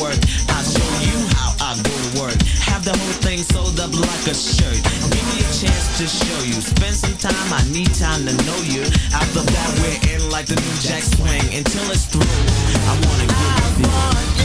work. I'll show you how I go to work. Have the whole thing sold up like a shirt. Give me a chance to show you. Spend some time, I need time to know you. After that, we're in like the new jack swing. Until it's through, I wanna get with you.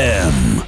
M.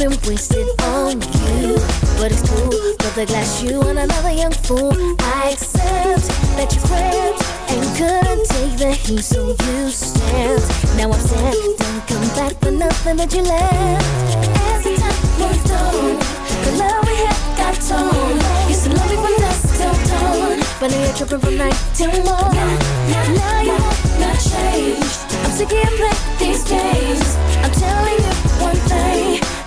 been wasted on you. But it's cool, but the glass you and another young fool. I accept that you crept and couldn't take the heat, so you stepped. Now I'm sad, don't come back for nothing that you left. As the time moved on, the love we had got torn. Used to love me from dusk till dawn, but now you're tripping from night till morn. Now you wanna change. I'm sick of playing these games. I'm telling you one thing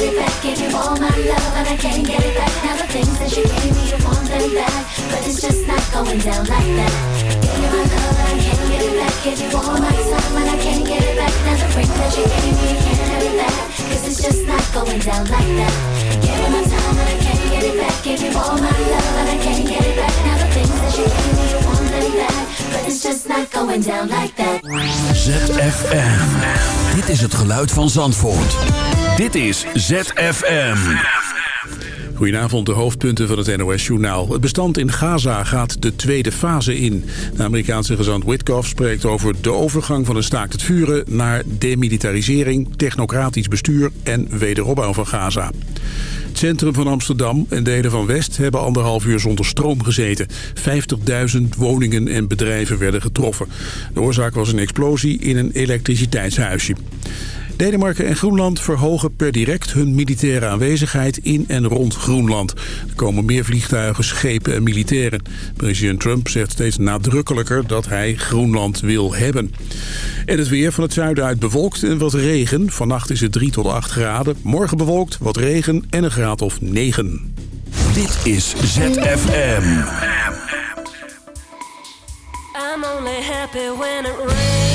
get it back. Give you all my love and I can't get it back. Now the things that you gave me, you want them back. But it's just not going down like that. Give you my love and I can't get it back. Give you all my time and I can't get it back. Now the ring that you gave me, you can't have it back. Cause it's just not going down like that. Give you my time and I can't get it back. Give you all my love and I can't get it back. Now the things that you gave me, you want them back. But it's just not going down like that. ZFM. Dit is het geluid van Zandvoort. Dit is ZFM. Goedenavond, de hoofdpunten van het NOS-journaal. Het bestand in Gaza gaat de tweede fase in. De Amerikaanse gezant Witkoff spreekt over de overgang van een staakt het vuren... naar demilitarisering, technocratisch bestuur en wederopbouw van Gaza. Het centrum van Amsterdam en delen van West hebben anderhalf uur zonder stroom gezeten. 50.000 woningen en bedrijven werden getroffen. De oorzaak was een explosie in een elektriciteitshuisje. Denemarken en Groenland verhogen per direct hun militaire aanwezigheid in en rond Groenland. Er komen meer vliegtuigen, schepen en militairen. President Trump zegt steeds nadrukkelijker dat hij Groenland wil hebben. En het weer van het zuiden uit bewolkt en wat regen. Vannacht is het 3 tot 8 graden. Morgen bewolkt, wat regen en een graad of 9. Dit is ZFM. I'm only happy when it rains.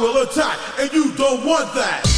will attack, and you don't want that.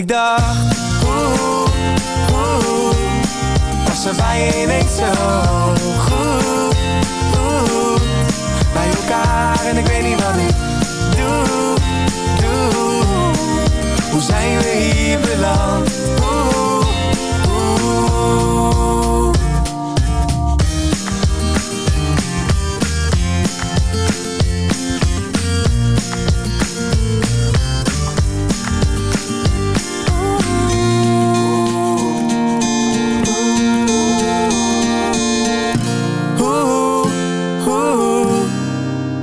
Ik dacht, oeh, oeh, was er bij ineens zo goed, goed, bij elkaar en ik weet niet wat ik doe, doe, hoe zijn we hier beland, oeh, oeh.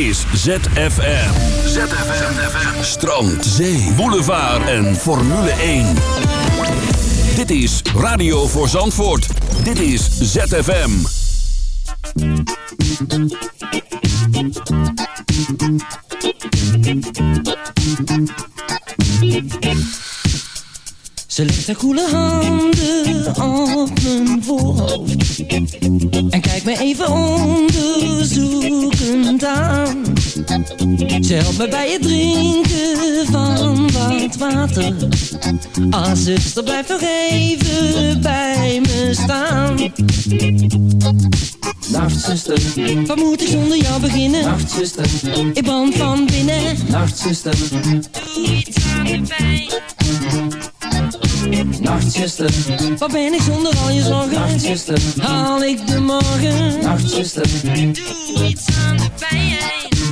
is ZFM. ZFM. Strand, zee, boulevard en Formule 1. Dit is Radio voor Zandvoort. Dit is ZFM. Ze legt haar koele handen op mijn voorhoofd En kijkt me even onderzoekend aan Ze helpt me bij het drinken van wat water. Ah zuster blijf nog even bij me staan. Nacht zuster, Wat moet ik zonder jou beginnen? nacht zuster, Ik brand van binnen. Nacht zuster, Doe iets aan de pijn. Nacht zuster, Wat ben ik zonder al je zorgen? nacht zuster, Haal ik de morgen? nacht zuster, Doe iets aan de pijn.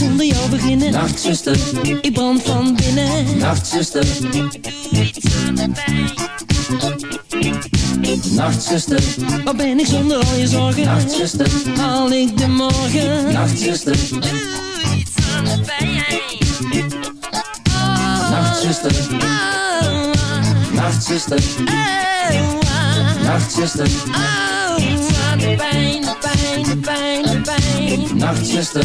Zonder jou beginnen? Nachtzuster, ik brand van binnen. Nachtzuster, doe iets aan de pijn. Nachtzuster, waar ben ik zonder al je zorgen? Nachtzuster, haal ik de morgen? Nachtzuster, doe iets aan de pijn. Oh, Nachtzuster, oh, Nachtzuster, oh, Nachtzuster, oh, pijn, pijn, pijn, pijn. Nachtzuster,